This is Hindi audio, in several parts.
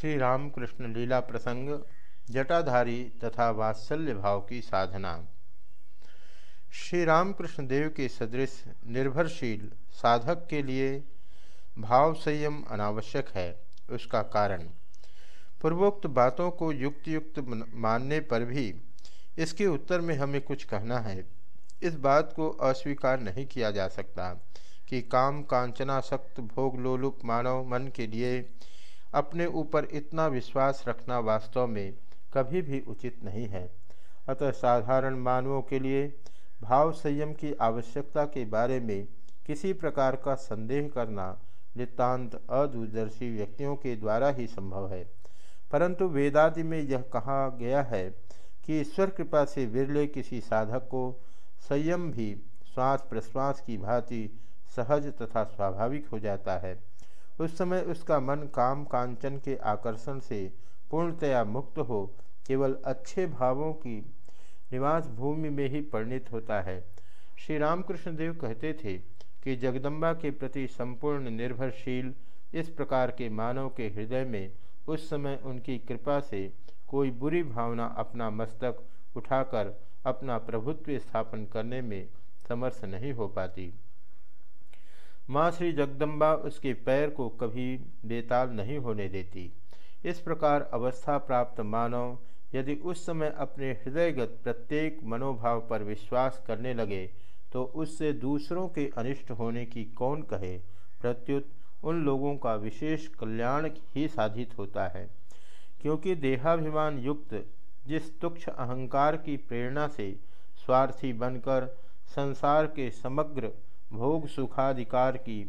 श्री रामकृष्ण लीला प्रसंग, जटाधारी तथा वात्सल्य भाव की साधना। श्री रामकृष्ण देव के सदृश, निर्भरशील साधक के लिए भाव संयम अनावश्यक है, उसका कारण। पूर्वोक्त बातों को युक्त युक्त मानने पर भी इसके उत्तर में हमें कुछ कहना है। इस बात को अस्वीकार नहीं किया जा सकता कि काम कांचना कांचनासक्त, भोग लोलुप मानव मन के लिए अपने ऊपर इतना विश्वास रखना वास्तव में कभी भी उचित नहीं है। अतः साधारण मानवों के लिए भाव संयम की आवश्यकता के बारे में किसी प्रकार का संदेह करना नितांत अदूरदर्शी व्यक्तियों के द्वारा ही संभव है। परंतु वेदादि में यह कहा गया है कि ईश्वर कृपा से विरले किसी साधक को संयम भी श्वास प्रश्वास की भांति सहज तथा स्वाभाविक हो जाता है। उस समय उसका मन काम कांचन के आकर्षण से पूर्णतया मुक्त हो, केवल अच्छे भावों की निवास भूमि में ही परिणित होता है। श्री रामकृष्ण देव कहते थे कि जगदम्बा के प्रति संपूर्ण निर्भरशील इस प्रकार के मानव के हृदय में उस समय उनकी कृपा से कोई बुरी भावना अपना मस्तक उठाकर अपना प्रभुत्व स्थापन करने में समर्थ नहीं हो पाती। माँ श्री जगदम्बा उसके पैर को कभी बेताल नहीं होने देती। इस प्रकार अवस्था प्राप्त मानव यदि उस समय अपने हृदयगत प्रत्येक मनोभाव पर विश्वास करने लगे तो उससे दूसरों के अनिष्ट होने की कौन कहे? प्रत्युत उन लोगों का विशेष कल्याण ही साधित होता है। क्योंकि देहाभिमान युक्त जिस तुक्ष अहंकार की प्रेरणा से स्वार्थी बनकर संसार के समग्र भोग सुखाधिकार की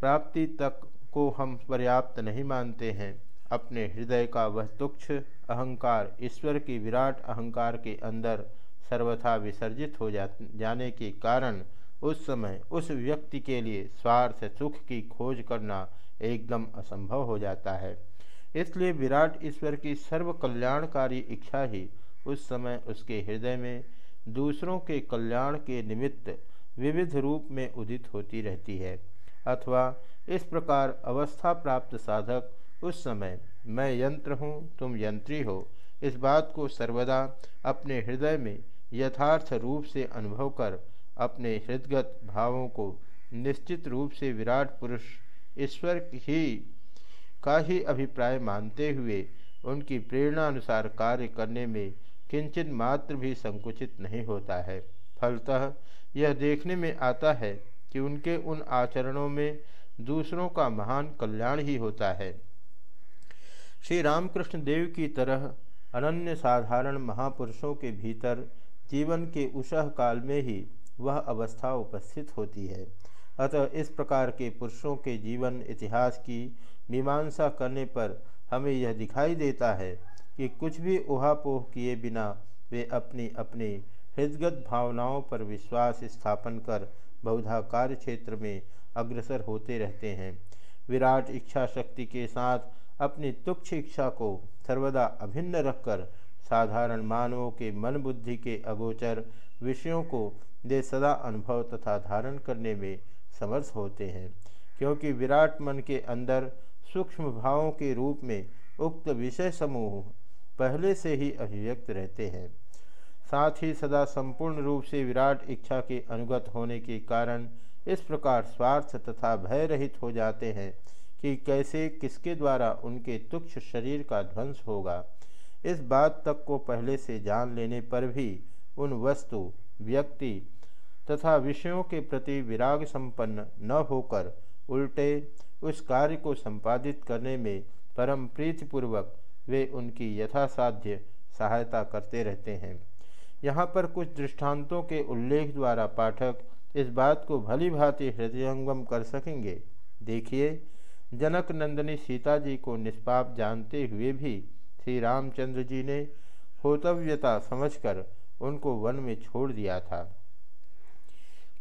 प्राप्ति तक को हम पर्याप्त नहीं मानते हैं। अपने हृदय का वह तुक्ष अहंकार, ईश्वर की विराट अहंकार के अंदर सर्वथा विसर्जित हो जाने के कारण उस समय उस व्यक्ति के लिए स्वार्थ सुख की खोज करना एकदम असंभव हो जाता है। इसलिए विराट ईश्वर की सर्व कल्याणकारी इच्छा ही उस समय उसके हृदय में दूसरों के कल्याण के निमित्त विविध रूप में उदित होती रहती है, अथवा इस प्रकार अवस्था प्राप्त साधक, उस समय मैं यंत्र हूँ, तुम यंत्री हो, इस बात को सर्वदा अपने हृदय में यथार्थ रूप से अनुभव कर, अपने हृदगत भावों को निश्चित रूप से विराट पुरुष, ईश्वर ही का ही अभिप्राय मानते हुए उनकी प्रेरणा अनुसार कार्य करने में किंचन मात्र भी संकुचित नहीं होता है। फलतः यह देखने में आता है कि उनके उन आचरणों में दूसरों का महान कल्याण ही होता है। श्री रामकृष्ण देव की तरह अनन्य साधारण महापुरुषों के भीतर जीवन के उषह काल में ही वह अवस्था उपस्थित होती है। अतः इस प्रकार के पुरुषों के जीवन इतिहास की मीमांसा करने पर हमें यह दिखाई देता है कि कुछ भी उहापोह किए बिना वे अपनी अपनी हृदगत भावनाओं पर विश्वास स्थापन कर बहुधा कार्य क्षेत्र में अग्रसर होते रहते हैं। विराट इच्छा शक्ति के साथ अपनी तुक्ष इच्छा को सर्वदा अभिन्न रखकर साधारण मानवों के मन बुद्धि के अगोचर विषयों को वे सदा अनुभव तथा धारण करने में समर्थ होते हैं, क्योंकि विराट मन के अंदर सूक्ष्म भावों के रूप में उक्त विषय समूह पहले से ही अभिव्यक्त रहते हैं। साथ ही सदा संपूर्ण रूप से विराट इच्छा के अनुगत होने के कारण इस प्रकार स्वार्थ तथा भय रहित हो जाते हैं कि कैसे किसके द्वारा उनके तुक्ष शरीर का ध्वंस होगा। इस बात तक को पहले से जान लेने पर भी उन वस्तु, व्यक्ति तथा विषयों के प्रति विराग संपन्न न होकर उल्टे उस कार्य को संपादित करने में परम प्रीतिपूर्वक वे उनकी यथासाध्य सहायता करते रहते हैं। यहाँ पर कुछ दृष्टांतों के उल्लेख द्वारा पाठक इस बात को भली भांति हृदयंगम कर सकेंगे। देखिए, जनक नंदनी सीता जी को निष्पाप जानते हुए भी श्री रामचंद्र जी ने होतव्यता समझकर उनको वन में छोड़ दिया था।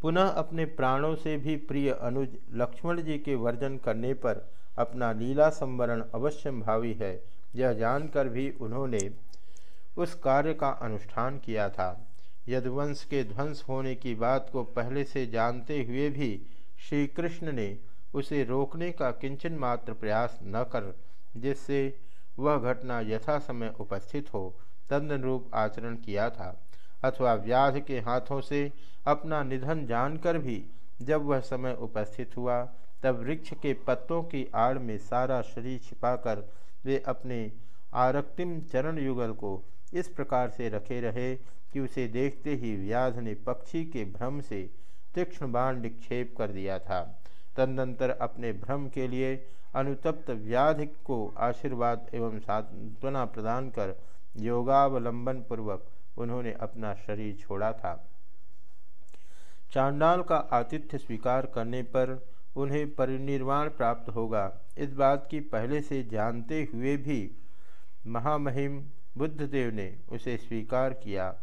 पुनः अपने प्राणों से भी प्रिय अनुज लक्ष्मण जी के वर्जन करने पर अपना लीला संवरण अवश्य भावी है। यह जानकर भी उन्होंने उस कार्य का अनुष्ठान किया था। यदुवंश के ध्वंस होने की बात को पहले से जानते हुए भी श्री कृष्ण ने उसे रोकने का किंचन मात्र प्रयास न कर, जिससे वह घटना यथा समय उपस्थित हो, तदनुरूप आचरण किया था, अथवा व्याध के हाथों से अपना निधन जानकर भी जब वह समय उपस्थित हुआ, तब वृक्ष के पत्तों की आड़ में सारा शरीर छिपाकर वे अपने आरक्तिम चरण युगल को इस प्रकार से रखे रहे कि उसे देखते ही व्याध ने पक्षी के भ्रम से तीक्ष्ण बाण निक्षेप कर दिया था। तदनंतर अपने भ्रम के लिए अनुतप्त व्याधि को आशीर्वाद एवं सांत्वना प्रदान कर योगावलंबन पूर्वक उन्होंने अपना शरीर छोड़ा था। चांडाल का आतिथ्य स्वीकार करने पर उन्हें परिनिर्वाण प्राप्त होगा। इस बात की पहले से जानते हुए भी महामहिम बुद्धदेव ने उसे स्वीकार किया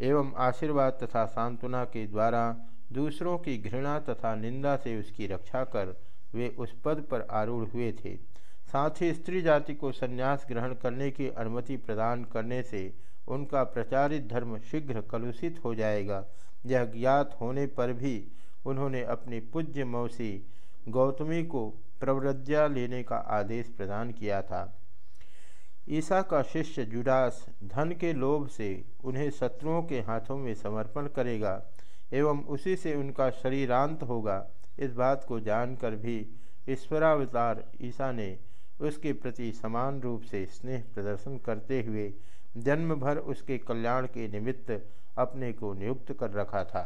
एवं आशीर्वाद तथा सांत्वना के द्वारा दूसरों की घृणा तथा निंदा से उसकी रक्षा कर वे उस पद पर आरूढ़ हुए थे। साथ ही स्त्री जाति को संन्यास ग्रहण करने की अनुमति प्रदान करने से उनका प्रचारित धर्म शीघ्र कलुषित हो जाएगा। यह ज्ञात होने पर भी उन्होंने अपनी पूज्य मौसी गौतमी को प्रव्रज्ञा लेने का आदेश प्रदान किया था। ईसा का शिष्य जुडास धन के लोभ से उन्हें शत्रुओं के हाथों में समर्पण करेगा एवं उसी से उनका शरीरांत होगा। इस बात को जानकर भी ईश्वरावतार ईसा ने उसके प्रति समान रूप से स्नेह प्रदर्शन करते हुए जन्म भर उसके कल्याण के निमित्त अपने को नियुक्त कर रखा था।